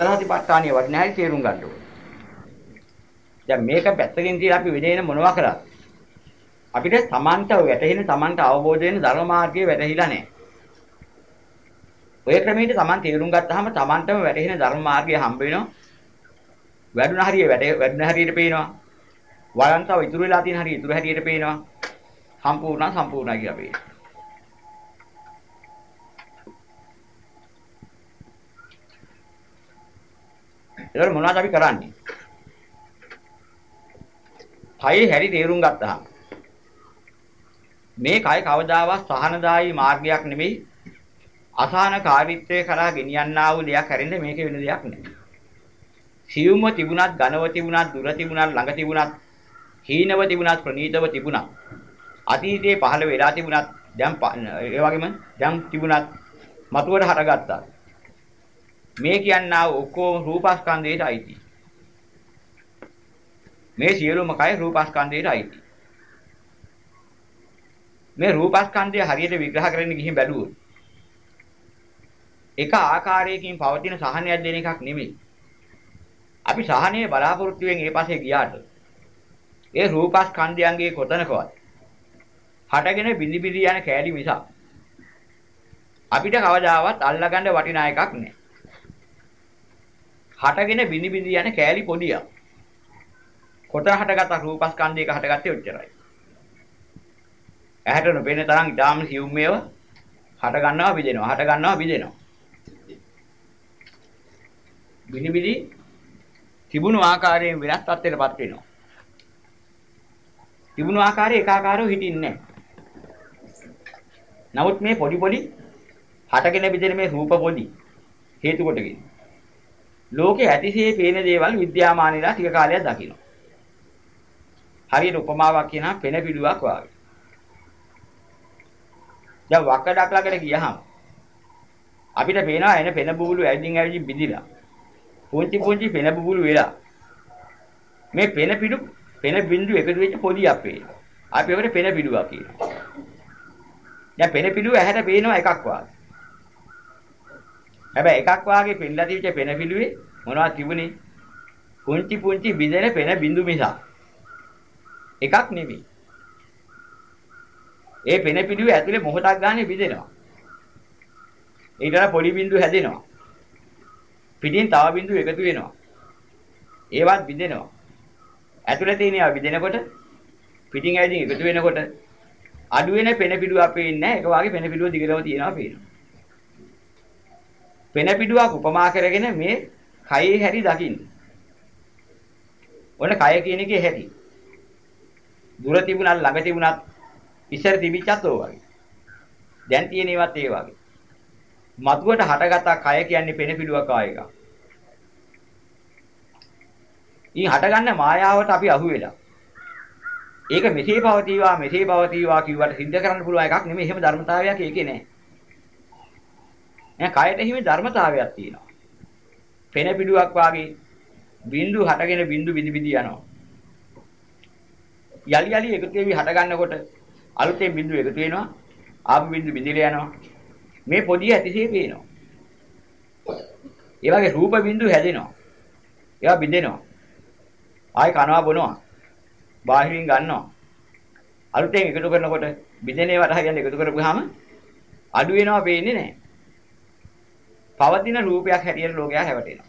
සතිපට්ඨානිය වටින හැටි තේරුම් ගන්න ඕනේ. දැන් මේක පැත්තකින් තියලා අපි වෙනේන මොනවා කරත් අපිට සමන්ත වැටහෙන සමන්ත අවබෝධ වෙන ධර්ම මාර්ගයේ වැටහිලා නැහැ. ඔය ක්‍රමයට Taman තේරුම් ගත්තාම Tamanටම වැටහෙන ධර්ම මාර්ගය හම්බ වෙනවා. වැඩුණ හරිය වැඩුණ හරියට පේනවා. වලන්තව ඉතුරු වෙලා තියෙන හරිය ඉතුරු හරියට පේනවා. සම්පූර්ණ සම්පූර්ණයි කියලා පේනවා. ඒතර මොනවද අපි කරන්නේ? කයේ හැරි තේරුම් ගත්තාම මේ කය කවදාවත් සහනදායී මාර්ගයක් නෙමෙයි අසහනකාරීත්වයේ කරා ගෙනියන්නා වූ දෙයක් හැරෙන්නේ මේකේ වෙන දෙයක් නෙමෙයි. සියුම්ව තිබුණත්, ඝනව තිබුණත්, දුර තිබුණත්, ළඟ තිබුණත්, හීනව තිබුණත්, ප්‍රනීතව තිබුණත්, අතීතයේ පහළ වෙලා තිබුණත්, දැන් ඒ වගේම දැන් තිබුණත් මතුවට හරගත්තා. මේ කියන්නා ඔක්කොම රූපස්කන්ධයට අයිති. මේ සියලුම කය රූපස්කන්ධයට අයිති. මේ රූපස්කන්ධය හරියට විග්‍රහ කරන්න ගිහින් බැලුවොත් එක ආකාරයකින් පවතින සහනයක් දෙන එකක් නෙමෙයි. අපි සහනයේ බලාපොරොත්තුෙන් ඒ පස්සේ ගියාට ඒ රූපස්කන්ධයන්ගේ කොතනකවත් හටගෙන බිඳි බිඳි යන කෑලි මිසක් අපිට කවදාවත් අල්ලගන්න වටිනා එකක් නෑ. හටගෙන බිනි බිනි යන කෑලි පොඩියක්. කොට හටගත් රූපස්කන්ධයක හටගත්තේ ඔච්චරයි. ඇහැට නොපෙනෙන තරම් ඊටාම සියුම් මේව හට ගන්නවා බිදෙනවා හට ගන්නවා බිදෙනවා. බිනි බිනි තිබුණු ආකාරයෙන් වෙනස් තත්ත්වයකටපත් වෙනවා. තිබුණු ආකාරය ඒකාකාරව හිටින්නේ නමුත් මේ පොඩි පොඩි හටගෙන බිදෙන මේ රූප පොඩි හේතු කොටගෙන ලෝකේ ඇතිසේ පේන දේවල් විද්‍යාමානීලා ටික කාලයක් දකිනවා. හරියට උපමාවක් කියනවා පෙන පිඩුවක් වගේ. දැන් වකඩක් ළඟට ගියහම අපිට පේනවා එන පෙන බුබුලු ඇවිදින් ඇවිදින් බිඳිලා. පුංචි පුංචි පෙන බුබුලු වෙලා. මේ පෙන පිඩු පෙන බිඳු එකතු වෙච්ච පොදියක් පේනවා. අපි ඒකට පෙන පිඩුවක් කියනවා. දැන් පෙන පිඩුව ඇහැට පේනවා එකක් වගේ. හැබැයි එකක් වාගේ පෙන්ලා තිබිච්ච පෙන පිළුවේ මොනවද තිබුණේ? පුංචි පුංචි බිඳෙන පෙන බිඳු මිසක්. එකක් නෙමෙයි. ඒ පෙන පිළුවේ ඇතුලේ මොහොතක් ගානේ බිඳෙනවා. ඊට පොඩි බිඳු හැදෙනවා. පිටින් තව බිඳු එකතු වෙනවා. ඒවත් බිඳෙනවා. ඇතුලේ තියෙනවා බිඳෙනකොට පිටින් ඇවිදින් එකතු වෙනකොට අඩු වෙන පෙන පිළුව අපේ ඉන්නේ නැහැ. ඒක වාගේ පෙන පිළුව දිගටම තියෙනවා පේනවා. පෙන පිටුවක් උපමා කරගෙන මේ කයේ හැටි දකින්න. ඔන්න කය කියන එකේ හැටි. දුර තිබුණත් ළඟ තිබුණත් ඉස්සර තිබිච්චත් ඕ වගේ. දැන් තියෙන ඒවත් ඒ වගේ. මතුවට හටගත්ත කය කියන්නේ පෙන පිටුවක් ආයක. ඊ හටගන්න මායාවට අපි අහු වෙලා. ඒක මෙසේ පවතිවා මෙසේ පවතිවා කිව්වට සිද්ධ කරන්න පුළුවන් එකක් නෙමෙයි. එහෙම ධර්මතාවයක් ඒකේ නැහැ. නෑ කයට හිමි ධර්මතාවයක් තියෙනවා. පෙන පිඩුවක් වාගේ බින්දු හටගෙන බින්දු බිඳි බිඳි යනවා. යලි යලි එකතු වෙවි හට ගන්නකොට අලුතෙන් බින්දු එකතු වෙනවා. ආපු බින්දු බිඳිලා යනවා. මේ පොඩි ඇතිසේ පේනවා. ඒ වගේ රූප බින්දු හැදෙනවා. ඒවා බිඳෙනවා. ආයි කනවා බොනවා. බාහිරින් ගන්නවා. අලුතෙන් එකතු කරනකොට බිඳෙන ඒවාට හරියට එකතු කරපුවාම අඩු වෙනවා පේන්නේ නැහැ. පවතින රූපයක් හැටියට ලෝකයා හැවටෙනවා.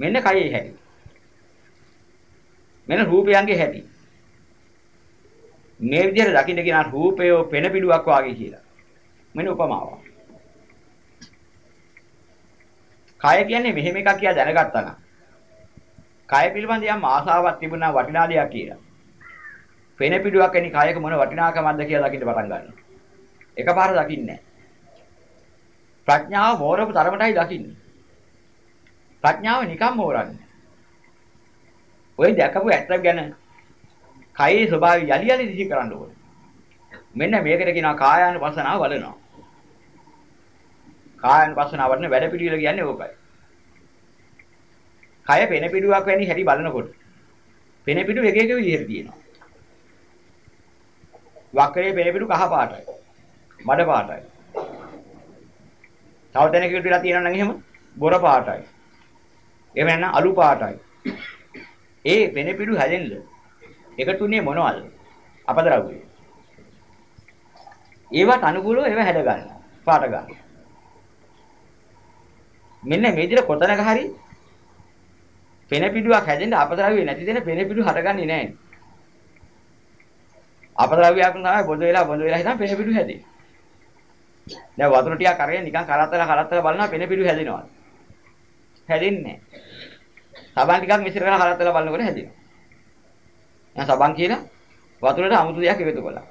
මෙන්න කයේ හැටි. මෙන්න රූපයන්ගේ හැටි. මේ විදිහට දකින්න කියන රූපය පෙන පිළුවක් වාගේ කියලා. මෙන්න උපමාවක්. කය කියන්නේ මෙහෙම එකක් කියලා දැනගත්තා නම් කය පිළිබඳ යම් ආසාවක් තිබුණා වටිනා දෙයක් කියලා. පෙන පිළුවක් එනි කයක මොන වටිනාකමක්ද කියලා දකින්න පටන් ගන්නවා. එකපාර දකින්නේ නැහැ. ප්‍රඥාව මෝරපු තරමටයි දකින්නේ. ප්‍රඥාව නිකම් මෝරන්නේ. ඔය දැකපු ඇත්ත ගැන කයේ ස්වභාවය යලි යලි දිහි කරන්න ඕනේ. මෙන්න මේකට කියනවා කායානුපස්සනාව වඩනවා. කායානුපස්සනාව වඩන වැඩ පිළිවෙල කියන්නේ ඕකයි. කය පෙන පිටුවක් වැනි හැටි බලනකොට පෙන පිටු එක එක විදිහට තියෙනවා. වක්‍රයේ පෙන පිටු කහ පාටයි. මඩ පාටයි. තව තැනකට විලා තියෙනවා නම් එහෙම බොර පාටයි. එහෙම නැත්නම් අලු පාටයි. ඒ වෙනපිඩු හැදෙන්න එකතුනේ මොනවද? අපද්‍රව්‍ය. ඒවට අනුකූලව ඒව හැද ගන්න. පාට ගන්න. මෙන්න මේ විදිහට කොතනක හරි පෙනපිඩුවක් හැදෙන්න අපද්‍රව්‍ය නැති දෙන පෙනපිඩු හටගන්නේ නැහැ. අපද්‍රව්‍යයක් තමයි බොඳ වෙලා බොඳ වෙලා හිටන් පෙනපිඩු හැදෙන්නේ. දැන් වතුර ටිකක් අරගෙන නිකන් කරත්තලා කරත්තලා බලනවා පෙනපිඩු හැදෙනවා. හැදෙන්නේ නැහැ. සබන් ටිකක් මිශ්‍ර කරලා කරත්තලා බලනකොට හැදෙනවා. දැන් සබන් කියලා වතුරට අමුතු දෙයක් එකතු කළා.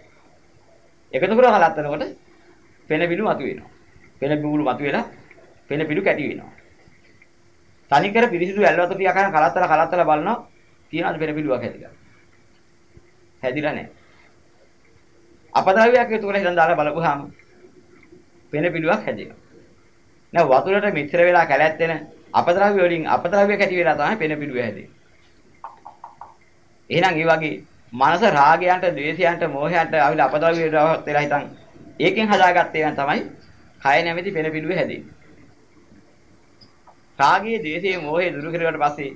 එකතු කරලා කලත්තනකොට පෙන පිළු මතුවෙනවා. පෙන පිළු මතුවෙලා පෙන පිළු කැටි වෙනවා. තනිකර පිරිසිදු ඇල් වතුර ටිකක් අරන් කලත්තලා කලත්තලා බලනවා තියනවාද පෙන පිළුවක් හැදිලා. හැදිලා නැහැ. අපද්‍රව්‍යයක් එකතු කරලා හිතන් දාලා බලපුවාම පෙන පිළුවක් හැදෙනවා. නෑ වතුරට මිශ්‍ර වෙලා කැලැත්තෙන අපද්‍රව්‍ය වලින් අපද්‍රව්‍ය කැටි වෙලා තමයි පෙන පිළුව හැදෙන්නේ. එහෙනම් ඒ වගේ මනස රාගයන්ට, ද්වේෂයන්ට, මෝහයන්ට ආවිල අපද්‍රව්‍යයට වෙලා හිටන් ඒකෙන් හදාගත්ත ඒවා තමයි කය නැමැති පෙන පිළුවේ හැදෙන්නේ. රාගයේ, ද්වේෂයේ, මෝහයේ දුරු කෙරුවට පස්සේ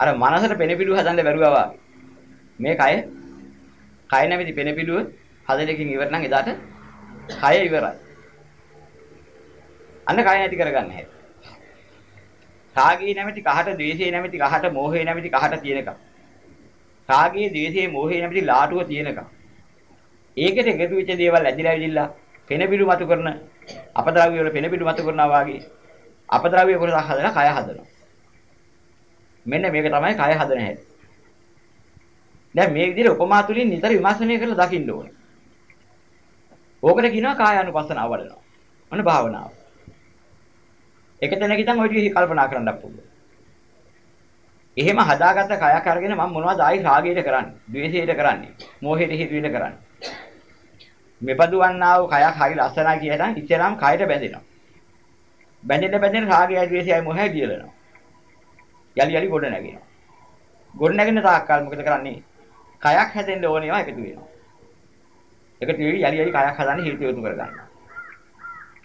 අර මනසට පෙන පිළුව හදන්න බැරුවා මේ කය කය නැමැති පෙන පිළුව හදලකින් ඉවර නම් එදාට කය ඉවරයි. අන්න කය නැති කරගන්න හැටි. රාගයේ නැමැති කහට, ද්වේෂයේ නැමැති කහට, මෝහයේ නැමැති කහට තියෙනකම්. රාගයේ, ද්වේෂයේ, මෝහයේ නැමැති ලාටුව තියෙනකම්. ඒකට එකතු වෙච්ච දේවල් ඇදිලා විදිලා පෙනපිලු මතු කරන අපද්‍රව්‍ය වල පෙනපිලු මතු කරනවා වාගේ අපද්‍රව්‍ය කොටසක් හදලා කය හදනවා. මෙන්න මේක තමයි කය හදන හැටි. දැන් මේ විදිහට උපමා තුලින් නිතර විමර්ශනය කරලා දකින්න ඕනේ. ඕකට කියනවා කාය අනුපස්සනාව වඩනවා. අන භාවනාව. එක තැනක ඉඳන් ඔය ටික කල්පනා කරන්නත් පුළුවන්. එහෙම හදාගත්ත කයක් අරගෙන මම මොනවද ආයි රාගයට කරන්නේ, ද්වේෂයට කරන්නේ, මෝහයට හිතුවිල්ල කරන්නේ. මෙපදු වන්නා වූ කයක් හරි ලස්සනයි කියලා ඉච්චරම් කයට බැඳෙනවා. බැඳෙන්න බැඳෙන්න රාගය, ද්වේෂයයි මොහය දියලනවා. යලි යලි ගොඩ නැගෙනවා. ගොඩ නැගෙන තාක්කල් මොකද කරන්නේ? කයක් හැදෙන්න ඕනේ ඒවා එකතු වෙනවා. එකතු වෙවි යලි යලි කයක් හදන්න හේතු යොමු කරගන්නවා.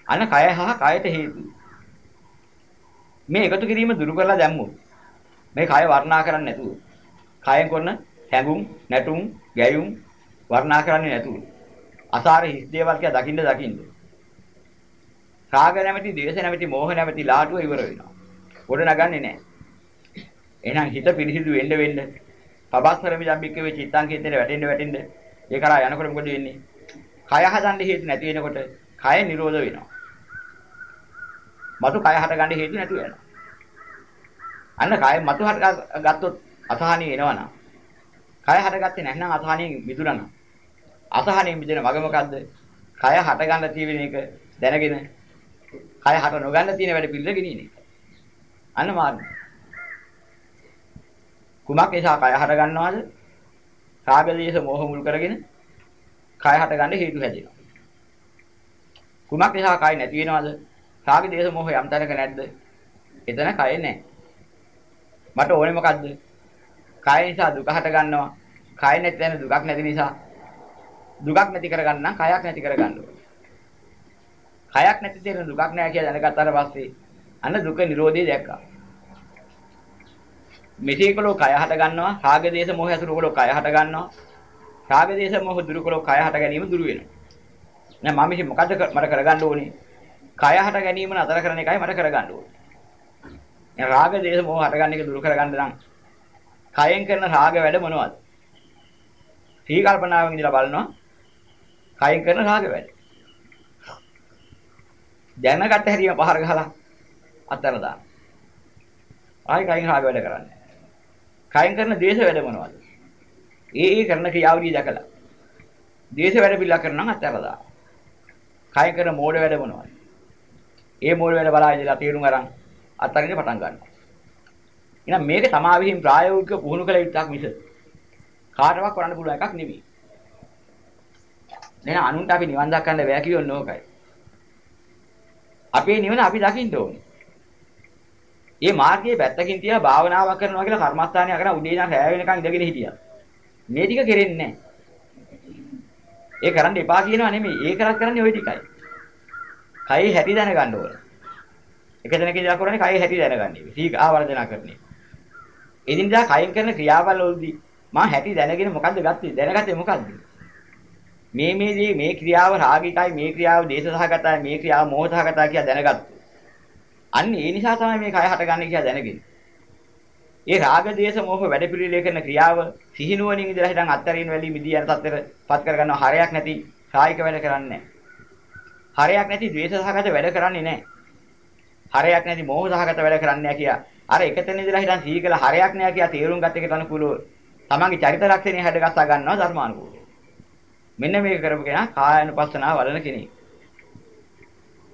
අන්න කය හා කයට හේතු. මේ එකතු කිරීම දුරු කරලා දැම්මොත් මේ කය වර්ණා කරන්නේ නැතුව කයෙන් කරන හැඟුම් නැටුම් ගැයුම් වර්ණා කරන්නේ නැතුව අසාර හිස් දේවල් කියලා දකින්න දකින්න රාග නැමැති ද්වේෂ නැමැති මෝහ නැමැති ලාටුව ඉවර වෙනවා. ගොඩ නගන්නේ නැහැ. එහෙනම් හිත පිරිසිදු වෙන්න වෙන්න පබස්සර මිදම්බික්ක වේ චිත්තාංකේතේ වැටෙන්න වැටෙන්න ඒ කරා යනකොට මොකද වෙන්නේ? කය හදන්න හේතු නැති වෙනකොට කය නිරෝධ වෙනවා. මතු කය හට ගන්න හේතු නැතුව යනවා අන්න කය මතු හට ගත්තොත් අසහනිය එනවනම් කය හටගත්තේ නැත්නම් අසහනියෙන් මිදුණා නම් අසහනියෙන් මිදෙන වග මොකද්ද? කය හට ගන්න තියෙන එක දැනගෙන කය හට නොගන්න තියෙන වැඩ පිළිවෙල ගෙනියන එක. අන්න මාර්ගය. කුමක් නිසා කය හට ගන්නවද? රාග දේශ මොහ මුල් කරගෙන කය හට ගන්න හේතු හැදෙනවා. කුමක් නිසා කය නැති වෙනවද? රාග දේශ මොහ යම් තැනක නැද්ද? එතන කය නැහැ. මට ඕනේ මොකද්ද? කය නිසා දුක හට ගන්නවා. කය නැති තැන දුකක් නැති නිසා දුකක් නැති කරගන්න නම් කයක් නැති කරගන්න ඕනේ. කයක් නැති තැන දුකක් නැහැ කියලා දැනගත්තාට පස්සේ අන්න දුක නිරෝධය දැක්කා. මෙසේකලෝ කය හට ගන්නවා. රාග දේශ මොහ ඇසුරුකලෝ කය හට ගන්නවා. රාග දේශ මොහ දුරුකලෝ කය හට ගැනීම දුරු වෙනවා. නෑ මම ඉතින් මොකද්ද මට කරගන්න ඕනේ? කය හට ගැනීම නතර කරන එකයි මට කරගන්න ඕනේ. දැන් රාග දේශ මොහ හටගන්න එක දුරු කරගන්න නම් කයෙන් කරන රාග වැඩ මොනවද? සී කල්පනාවෙන් ඉඳලා බලනවා කයෙන් කරන රාග වැඩ. දැනගත්ත හැටිම පහර ගහලා අතර දාන්න. ආයි කයෙන් රාග වැඩ කරන්නේ. කයෙන් කරන දේශ වැඩ මොනවද? ඒ ඒ කරන ක්‍රියාවලිය දැකලා. දේශ වැඩ පිළිලා කරනවා අතර දාන්න. කයෙන් කරන මෝඩ වැඩ මොනවද? ඒ මෝඩ වැඩ බලා ඉඳලා තීරුම් අරන් අත්හරින්න පටන් ගන්නවා. එහෙනම් මේක තමා විසින් ප්‍රායෝගිකව පුහුණු කළ යුත්තක් මිස කාටවත් කරන්න පුළුවන් එකක් නෙවෙයි. එහෙනම් අනුන්ට අපි නිවන් දක්කන්න බෑ කියොත් ඕකයි. අපේ නිවන අපි දකින්න ඕනේ. මේ මාර්ගයේ පැත්තකින් තියලා භාවනාවක් කරනවා කියලා කර්මස්ථානය කරන උදේ ඉඳන් රැය වෙනකන් ඉඳගෙන හිටියා. මේ ටික කෙරෙන්නේ නැහැ. ඒ කරන්න එපා කියනවා නෙමෙයි. ඒ කරත් කරන්නේ ওই ටිකයි. කයි හැටි දැනගන්න ඕන. එක දෙනෙක් ඉඳලා කරන්නේ කයි හැටි දැනගන්නේ. සීක ආවර්ජන කරන්නේ. එදිනදා කයින් කරන ක්‍රියාවල් වලදී මා හැටි දැනගෙන මොකද්ද ගත්තේ? දැනගත්තේ මොකද්ද? මේ මේ දේ මේ ක්‍රියාව රාගිකයි මේ ක්‍රියාව දේශසහගතයි මේ ක්‍රියාව මෝහසහගතයි කියලා දැනගත්තා. අන්න ඒ නිසා තමයි මේ කය හටගන්නේ කියලා දැනගන්නේ. ඒ රාග දේශ මොහ වැඩපිළිවෙල කරන ක්‍රියාව සිහිනුවණින් ඉඳලා හිටන් අත්තරින් වැලි මිදී යන තත්ත්වෙට පත් කරගන්න හරයක් නැති කායික වැඩ කරන්නේ හරයක් නැති ද්වේෂසහගත වැඩ කරන්නේ නැහැ. හරයක් නැති මෝහසහගත වැඩ කරන්නේ නැහැ කියා. අර එකතැන ඉඳලා හිටන් සිහි කළ හරයක් නැහැ කියා තේරුම් ගත එකට අනුකූලව තමන්ගේ චරිත ලක්ෂණය හැඩගස්සා ගන්නවා ධර්මානුකූලව. මෙන්න මේක කරපු කෙනා කායानुපස්සනාව වඩන කෙනෙක්.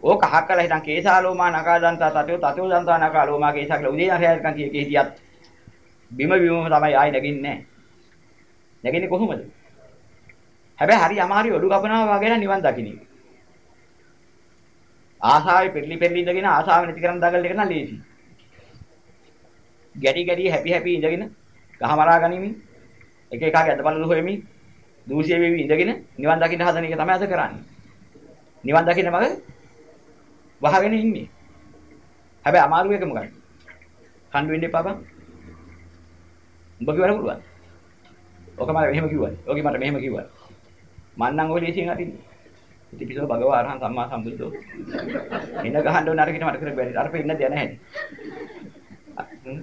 ඕක අහකලා හිටන් කේසාලෝමා නකාදන්තා තතෝ තතෝ දන්තා නකාලෝමා කේසා කියලා උදේ හරියටකන් කිය කී හිටියත් බිම බිමම තමයි ආයි නැගින්නේ නැගින්නේ කොහොමද? හැබැයි හරි අමාරු ඔඩු කපනවා වගේ නිවන් දකින්න. ආසාවේ පෙරලි පෙරලි ඉඳගෙන ආසාව නැති කරන් දඟල් එක නම් ලේසි. ගැටි ගැටි හැපි හැපි ඉඳගෙන ගහමරා ගනිමින් එක එකාගේ අදපළු හොයමින් දූෂ්‍ය වෙවි ඉඳගෙන නිවන් දකින්න හදන එක තමයි අද කරන්නේ. නිවන් දකින්න මග වහගෙන ඉන්නේ. හැබැයි අමාරු එක මොකක්ද? කණ්ඩු වෙන්න එපා බං. උඹ කිව්වද පුළුවන්? ඔක මම මෙහෙම කිව්වා. ඔගේ මට මෙහෙම කිව්වා. මං නම් ඔය ලේසියෙන් අරින්නේ. ඉතිපිසෝ භගවා අරහං සම්මා සම්බුද්ධෝ. එන ගහන්න ඕන අරගෙන මට කර බැරි. අර පෙන්න දෙය නැහැ.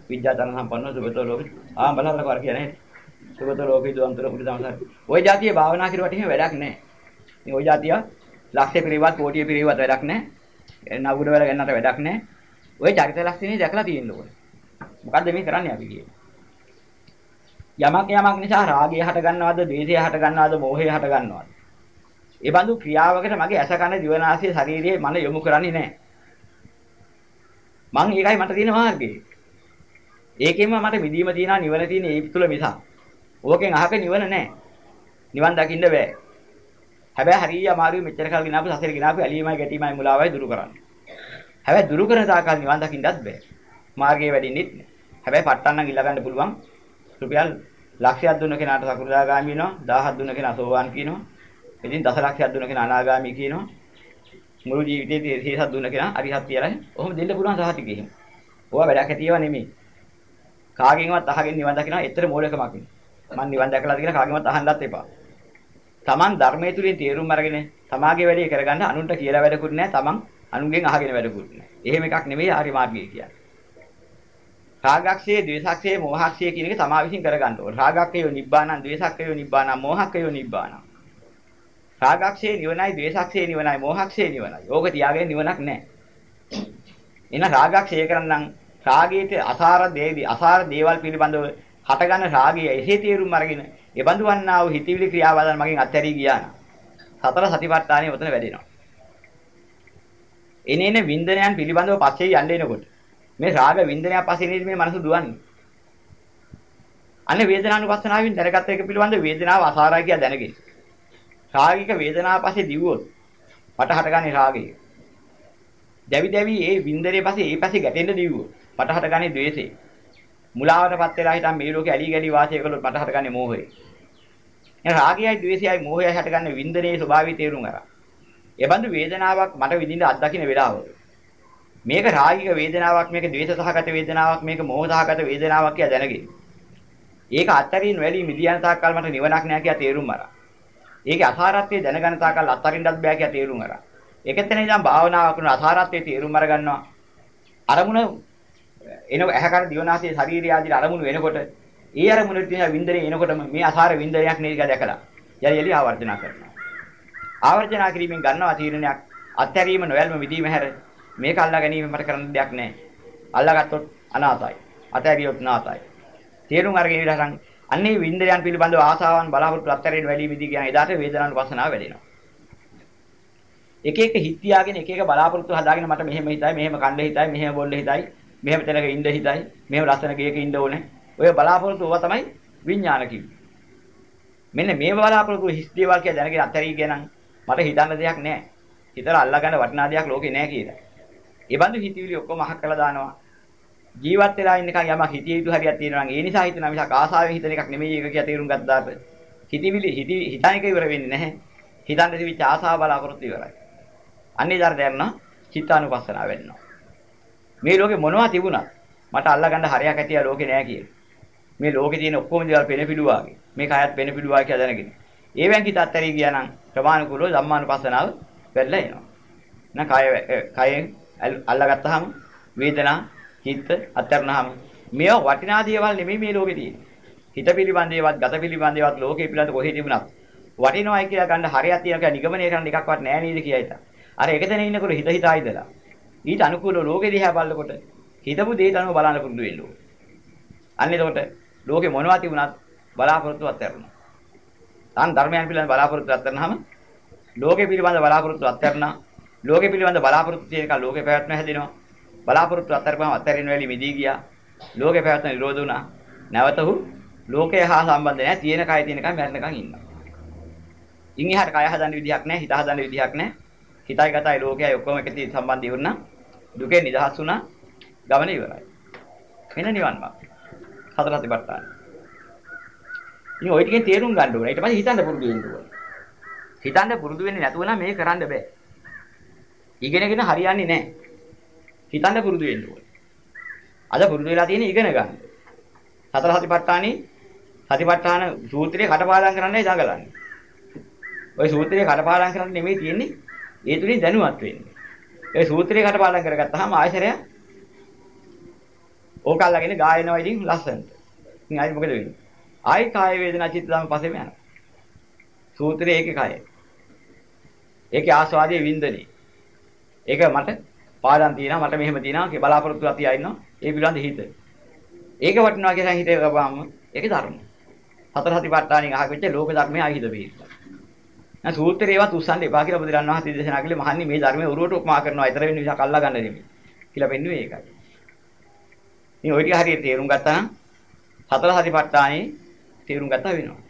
විද්‍යාචාර සම්පන්න සුගතෝ ලෝක. ආ බලන්න කර කියන්නේ. සුගතෝ ලෝකේ දුවන්තර උඩ තමසාර. ওই જાතිය භාවනා කරුවට එහෙම වැඩක් නැහැ. මේ ওই જાතිය ලක්ෂ පිරිවත් කෝටි පිරිවත් වැඩක් නැහැ. නවුර වල ගන්නට වැඩක් නැහැ. ওই චරිත ලක්ෂණේ දැකලා තියෙන්න ඕනේ. මොකද්ද මේ කරන්නේ අපි කියන්නේ? යමක් යමක් නිසා රාගය හට ගන්නවද, ද්වේෂය හට ගන්නවද, මෝහය හට ගන්නවද? ඒ බඳු ක්‍රියාවකට මගේ ඇස කන දිවනාසය ශරීරයේ මන යොමු කරන්නේ නැහැ. මං ඒකයි මට තියෙන මාර්ගය. ඒකෙන්ම මට මිදීම තියනවා නිවන තියෙන ඒ තුල මිසක්. ඕකෙන් අහක නිවන නැහැ. නිවන් දකින්න බෑ. හැබැයි හරිය අමාරුයි මෙච්චර කල් ගිනාපු සසර ගිනාපු ඇලීමයි ගැටීමයි මුලාවයි දුරු කරන්න. හැබැයි දුරු කරන තාකල් නිවන් දකින්නත් බෑ. මාර්ගය වැඩින්නෙත් නෑ. හැබැයි පට්ටන් නම් ඉල්ල ගන්න පුළුවන්. රුපියල් ලක්ෂයක් දුන්න කෙනාට සකු르දාගාමි වෙනවා 1000ක් දුන්න කෙනා සෝවාන් කියනවා ඉතින් දසලක්ෂයක් දුන්න කෙනා අනාගාමි කියනවා. මුළු ජීවිතේ 100ක් දුන්න කෙනා අරිහත් කියලානේ ඔහොම දෙන්න පුළුවන් සහතික එහෙම ඕවා වැඩක් ඇතිව නෙමෙයි. කාගෙන්වත් අහගෙන නිවන් දකිනවා ඇත්තට මෝඩකමක් නෙමෙයි. මම නිවන් දැකලාද කියලා කාගෙන්වත් අහන්නත් එපා. Taman ධර්මයේ තුලින් තේරුම් අරගෙන තමාගේ වැඩේ කරගන්න අනුන්ට කියලා වැඩකුත් නැහැ Taman අනුන්ගෙන් අහගෙන වැඩකුත් නැහැ එහෙම එකක් නෙමෙයි ආරි මාර්ගය කියන්නේ. රාගක්ෂය, ද්වේෂක්ෂය, මෝහක්ෂය කියන එක තමා විසින් කරගන්න ඕන. රාගක්ෂය නිබ්බානං, ද්වේෂක්ෂය නිබ්බානං, මෝහක්ෂය නිබ්බානං. රාගක්ෂය නිවනයි, ද්වේෂක්ෂය නිවනයි, මෝහක්ෂය නිවනයි. ඕක තියාගෙන නිවනක් නැහැ. එන රාගක්ෂය කරන්නම් රාගයේ අසාර දේවි අසාර දේවල් පිළිබඳව හටගන්න රාගය එසේ තේරුම් අරගෙන ඒ බඳු වන්නා වූ හිතවිලි ක්‍රියාවදන් මගෙන් අත්හැරී ගියා නම් සතර සතිපට්ඨානෙ උතන වැඩෙනවා. එනේන වින්දනයන් පිළිබඳව පස්සේ යන්න එනකොට මේ රාග වින්දනය පස්සේ නේද මේ මනස දුවන්නේ. අනේ වේදනානුපස්සනාවෙන් දැනගත්ත එක පිළිබඳ වේදනාව අසාරයි කියලා දැනගෙන. රාගික වේදනාව පස්සේ දිවුවොත් පට හටගන්නේ රාගය. දැවි දැවි ඒ වින්දනේ පස්සේ ඒ පස්සේ ගැටෙන්න දිවුවොත් පට හටගන්නේ ද්වේෂය. මුලාවටපත් වෙලා හිටන් මේ ලෝකේ ඇලි ගලි වාසය කළොත් පට හටගන්නේ මෝහය. එහෙනම් රාගයයි ද්වේෂයයි මෝහයයි හටගන්නේ වින්දනේ ස්වභාවය තේරුම් අරන්. ඒ බඳු වේදනාවක් මට විඳින්න අත්දකින්න වෙලාවක මේක රාගික වේදනාවක් මේක ද්වේෂ සහගත වේදනාවක් මේක මෝහ සහගත වේදනාවක් කියලා දැනගෙන. ඒක අත්තරින් වැලී මිදියන තාක්කල් මට නිවනක් නෑ කියලා තේරුම් අරන්. ඒකේ අසාරත්වය දැනගන්න තාක්කල් අත්තරින්නත් බෑ කියලා තේරුම් අරන්. ඒකෙන් ඉඳන් භාවනාව කරන අසාරත්වයේ තේරුම් අරගන්නවා. අරමුණ එන ඇහැකර දිවනාසයේ ශරීරය ආදී අරමුණු වෙනකොට ඒ අරමුණේ තියෙන වින්දනේ එනකොටම මේ අසාර වින්දනයක් නේද කියලා දැකලා යලි යලි ආවර්ජනා කරනවා. ආවර්ජනා කිරීමෙන් ගන්නවා තීරණයක් අත්හැරීම නොයල්ම විදීම හැර මේක අල්ලා ගැනීම මට කරන්න දෙයක් නැහැ. අල්ලාගත්තොත් අනාතයි. අතහැරියොත් නාතයි. තේරුම් අරගෙන ඉඳලා අන්නේ වින්දනයන් පිළිබඳව ආසාවන් බලාපොරොත්තු අත්හැරෙන්න වැඩි විදි කියන එදාට වේදනානුපස්සනාව වැඩෙනවා. එක එක හිත තියාගෙන එක එක බලාපොරොත්තු හදාගෙන මට මෙහෙම හිතයි මෙහෙම කණ්ඩ හිතයි මෙහෙම බොල්ල හිතයි මෙහෙම තැනක ඉන්න හිතයි මෙහෙම ලස්සන ගේක ඉන්න ඕනේ. ඔය බලාපොරොත්තු ඕවා තමයි විඥාන කිව්වේ. මෙන්න මේ බලාපොරොත්තු හිස් දේවල් කියලා දැනගෙන අත්හැරී ගියනම් මට හිතන්න දෙයක් නැහැ. හිතලා අල්ලගන්න වටිනා දෙයක් ලෝකේ නැහැ කියලා. ඒ බඳු හිතවිලි ඔක්කොම අහක් කළා දානවා. ජීවත් වෙලා ඉන්නකන් යමක් හිතිය යුතු හරියක් තියෙනවා නම් ඒ නිසා හිතන මිසක් ආසාවෙන් හිතන එකක් නෙමෙයි ඒක කියලා තේරුම් ගත්තාට හිතවිලි හිතන එක ඉවර වෙන්නේ නැහැ. හිතන්න තිබිච්ච ආසාව බලාපොරොත්තු ඉවරයි. අන්නේ දාර දැනන චිත්තානුපස්සනාව වෙන්නවා. මේ ලෝකේ මොනවා තිබුණත් මට අල්ලගන්න හරයක් ඇතිය ලෝකේ නෑ කියලා. මේ ලෝකේ තියෙන ඔක්කොම දේවල් පෙන පිළුවාගේ. මේ කයත් පෙන පිළුවා කියලා දැනගෙන. ඒවෙන් හිත අත්හැරී ගියා නම් ප්‍රමාණිකුලෝ ධම්මානුපස්සනාව වෙරලා එනවා. නැ කය කයෙන් අල්ලගත්තාම වේදනා හිත අත්හැරනහම මේවා වටිනා දේවල් නෙමෙයි මේ ලෝකේ තියෙන්නේ. හිත පිළිබඳේවත් ගත පිළිබඳේවත් ලෝකේ පිළිබඳ කොහේ තිබුණත් වටිනවයි කියලා ගන්න හරියක් තියෙනවා කියලා නිගමනය කරන්න එකක්වත් නෑ නේද කියයි තා. අර එකතැන ඉන්නකොට හිත හිතා ඉඳලා ඊට අනුකූලව ලෝකෙ දිහා බලනකොට හිතපු දේට අනුව බලන්න පුරුදු වෙන්න ඕනේ. අන්න එතකොට ලෝකේ මොනවා තිබුණත් බලාපොරොත්තු අත්හැරනවා. තන් ධර්මයන් පිළිබඳ බලාපොරොත්තු අත්හැරනහම ලෝකේ පිළිබඳ බලාපොරොත්තු අත්හැරනා ලෝකේ පිළිබඳ බලාපොරොත්තු තියෙන එක ලෝකේ පැවැත්ම හැදෙනවා. බලාපොරොත්තු අත්හැරපුවම අත්හැරින වෙලෙ මිදී ගියා. ලෝකේ පැවැත්ම නිරෝධ වුණා. නැවතහු ලෝකය හා සම්බන්ධ නැහැ. තියෙන කය තියෙනකම් මැරෙනකම් ඉන්නවා. ඉන් එහාට කය හදන්න විදිහක් නැහැ. හිත හදන්න විදිහක් නැහැ. හිතයි ගතයි ලෝකයයි ඔක්කොම එකට සම්බන්ධ ඉවරනා. දුකේ නිදහස් වුණා. ගමන ඉවරයි. මෙන්න නිවන් මාර්ගය. හතර සතිපට්ඨාන. ඉතින් ওই ටිකෙන් තේරුම් ගන්න ඕනේ. ඊට පස්සේ හිතන්න පුරුදු වෙන්න ඕනේ. හිතන්න පුරුදු වෙන්නේ නැතුව නම් මේක කරන්න බෑ. ඉගෙනගෙන හරියන්නේ නැහැ. හිතන්න පුරුදු වෙන්න ඕනේ. අද පුරුදු වෙලා තියෙන්නේ ඉගෙන ගන්න. සතර සතිපට්ඨානේ සතිපට්ඨාන සූත්‍රයේ කටපාඩම් කරන්නයි දඟලන්නේ. ওই සූත්‍රයේ කටපාඩම් කරන්න නෙමෙයි තියෙන්නේ. ඒ තුලින් දැනුවත් වෙන්නේ. ඒ සූත්‍රයේ කටපාඩම් කරගත්තාම ආයශරය ඕක අල්ලගෙන ගායනවා ඉතින් ලස්සනට. ඉතින් ආයි මොකද වෙන්නේ? ආයි කාය වේදනා චිත්ත ධම්ම පස්සෙම යනවා. සූත්‍රයේ ඒකේ කය. ඒකේ ආස්වාදයේ වින්දනේ. ඒක මට පාඩම් තියෙනවා මට මෙහෙම තියෙනවා කියලා බලාපොරොත්තු ඇතියා ඉන්නවා. ඒ පිළිබඳ හිත. ඒක වටිනවා කියලා හිතේ ගබාම ඒක ධර්ම. හතර සතිපට්ඨානින් අහගෙච්ච ලෝක ධර්මයේ ආහිත බෙහෙත්තා. නැ සූත්‍රේ ඒවත් උස්සන්න එපා කියලා බුදුරන් වහන්සේ දේශනා කළේ මහන්නේ මේ ධර්මයේ උරුවට උපමා කරනවා. ඊතර වෙන විසක් අල්ලා ගන්න නෙමෙයි. කියලා පෙන්වුවේ ඒකයි. ඉතින් ওই ටික හරියට තේරුම් ගත්තා නම් හතර සතිපට්ඨානේ තේරුම් ගත්තා වෙනවා.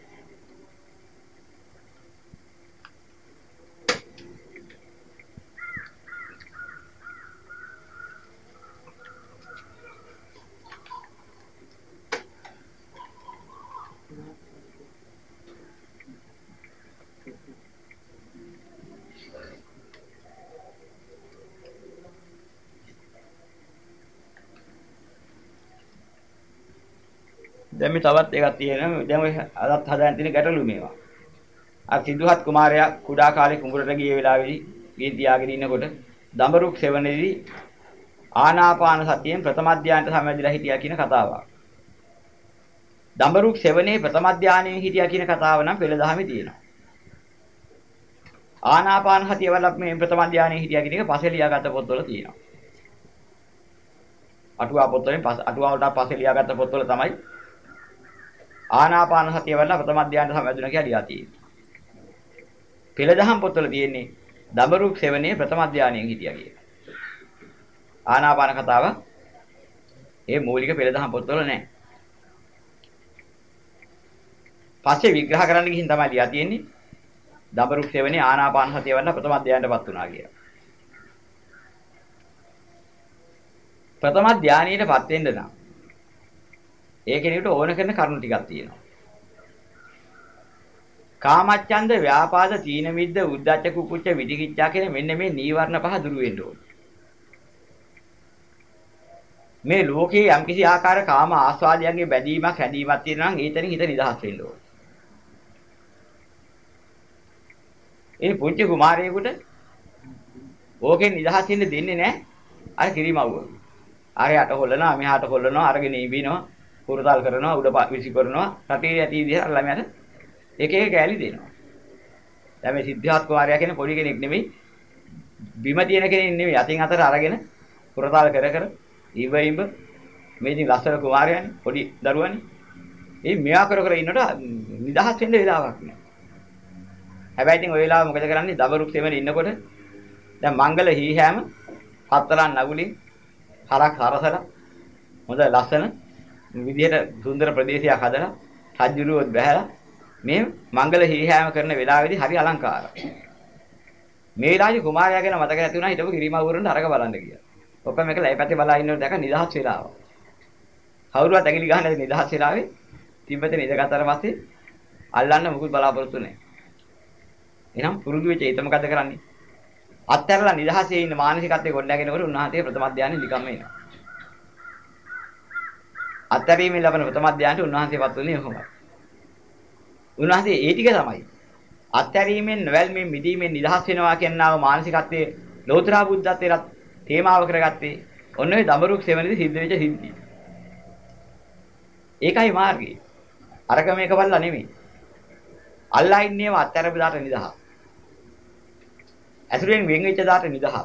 දැන් මේ තවත් එකක් තියෙනවා. දැන් ඔය අදත් හදාගෙන තියෙන ගැටලු මේවා. අර සිද්ධාත් කුමාරයා කුඩා කාලේ කුඹරට ගිය වෙලාවේදී ගේ තියාගෙන ඉන්නකොට දඹරුක් සෙවණේදී ආනාපාන සතියෙන් ප්‍රථම ධානයට සමවැදිලා හිටියා කියන කතාවක්. දඹරුක් සෙවණේ ප්‍රථම ධානයෙන් හිටියා කියන කතාව නම් පෙළ දහමේ තියෙනවා. ආනාපාන සතිය වලක් මේ ප්‍රථම ධානයෙන් හිටියා කියන එක පස්සේ ලියාගත්ත පොත්වල තියෙනවා. අටුවා පොත්වලින් අටුවා වලට පස්සේ ලියාගත්ත පොත්වල තමයි ආනාපාන සතිය වල ප්‍රථම ධානයට සමවැදුණා කියලා ලියා තියෙනවා. පෙළදහම් පොත්වල තියෙන්නේ දඹරුක් සෙවණේ ප්‍රථම ධානයෙන් හිටියා කියලා. ආනාපාන කතාව ඒ මූලික පෙළදහම් පොත්වල නැහැ. පස්සේ විග්‍රහ කරන්න ගිහින් තමයි ලියා තියෙන්නේ. දඹරුක් සෙවණේ ආනාපාන සතිය වල ප්‍රථම ධානයටපත් වුණා කියලා. ප්‍රථම ධානයටපත් වෙන්න නම් ඒ කෙනෙකුට ඕන කරන කරුණු ටිකක් තියෙනවා. කාමච්ඡන්ද, ව්‍යාපාද, තීන මිද්ද, උද්ධච්ච කුකුච්ච, විදිකිච්ඡා කියන මෙන්න මේ නීවරණ පහ දුරු වෙන්න ඕනේ. මේ ලෝකේ යම්කිසි ආකාර කාම ආස්වාදයන්ගේ බැඳීමක් හැදීමක් තියෙනවා නම් ඒතරින් හිත නිදහස් වෙන්න ඕනේ. ඒ පුංචි කුමාරයෙකුට ඕකෙන් නිදහස් වෙන්න දෙන්නේ නැහැ අර කිරිමව්ව. අර යට හොල්ලනවා මෙහාට හොල්ලනවා අරගෙන ඉබිනවා කුරුතල් කරනවා උඩ විසි කරනවා රටේ ඇති විදිහට ළමයාට එක එක කෑලි දෙනවා. දැන් මේ සිද්ධාර්ථ කුමාරයා කියන්නේ පොඩි කෙනෙක් නෙමෙයි බිම තියෙන කෙනෙක් නෙමෙයි අතින් අතට අරගෙන කුරුතල් කර කර ඉව ඉඹ මේ ඉතින් ලස්සන කුමාරයානේ පොඩි දරුවානේ. ඒ මෙයා කර කර ඉන්නට නිදහස් වෙන්න වෙලාවක් නෑ. හැබැයි ඉතින් ওই වෙලාව මොකද කරන්නේ දබරුක් සෙමෙන ඉන්නකොට දැන් මංගල හීහෑම හතරන් නගුලින් හරක් හරසලා හොඳ ලස්සන විදිහට සුන්දර ප්‍රදේශයක් හදලා රජුරුවත් බැහැලා මේ මංගල හිරිහැම කරන වෙලාවේදී හරි අලංකාරයි. මේ වෙලාවේ කුමාරයා ගැන මතක නැති වුණා හිටපු ගිරිමවුරුන්ට අරක බලන්න ගියා. ඔක්කොම එක ලැයිපැත්තේ බලා ඉන්නකොට දැක නිදහස් වෙලාව. කවුරුවත් ඇඟිලි ගහන්නේ නිදහස් වෙලාවේ තිබ්බතේ ඉඳගත්තට පස්සේ අල්ලන්න මුකුත් බලාපොරොත්තු නැහැ. එහෙනම් පුරුදු වෙච්ච ඒත මොකද කරන්නේ? අත්හැරලා නිදහසේ ඉන්න මානසිකත්වයේ ගොඩනගෙනකොට උන්වහන්සේ ප්‍රථම ධානය නිකම්ම එනවා. අත්හැරීමෙන් ලබන ප්‍රථම ධානයට උන්වහන්සේපත් වුණේ කොහොමද? උන්වහන්සේ ඒ ටික තමයි. අත්හැරීමෙන් නොවැල්මෙන් මිදීමෙන් නිදහස් වෙනවා කියනවා මානසිකත්වයේ ලෝතර බුද්ධත්වයට තේමාව කරගත්තේ ඔන්න ඔය දඹරුක් සෙවණේදී සිද්ධ වෙච්ච සිද්ධිය. ඒකයි මාර්ගය. අරක මේක බලලා නෙමෙයි. අල්ලා ඉන්නේම අත්හැරපු දාට නිදහස්. ඇසුරෙන් වෙන් වෙච්ච දාට නිදහස්.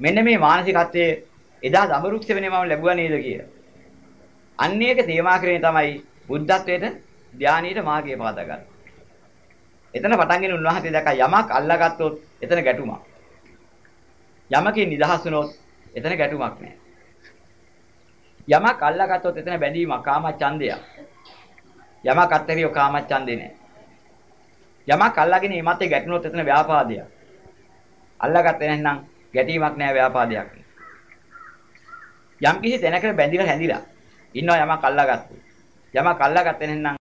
මෙන්න මේ මානසිකත්වයේ එදා දඹරුක් සෙවණේ මම ලැබුවා නේද කියලා. අන්න ඒක තේමා කරගෙන තමයි බුද්ධත්වයට ධානීයට මාර්ගය පාදා ගන්න. එතන පටන්ගෙන උන්වහන්සේ දැක්ක යමක් අල්ලාගත්තොත් එතන ගැටුමක්. යමකින් නිදහස් වුණොත් එතන ගැටුමක් නැහැ. යමක් අල්ලාගත්තොත් එතන බැඳීමක් කාමච්ඡන්දයක්. යමක් අත්හැරියෝ කාමච්ඡන්දේ නැහැ. යමක් අල්ලාගෙන මේ මතේ ගැටුණොත් එතන ව්‍යාපාදයක්. අල්ලාගත්තේ නැත්නම් ගැටීමක් නැහැ ව්‍යාපාදයක්. යම් කිසි තැනකට බැඳිලා හැඳිලා ඉන්නවා යමක් අල්ලාගත්තු. යමක් අල්ලාගත්තේ නැත්නම්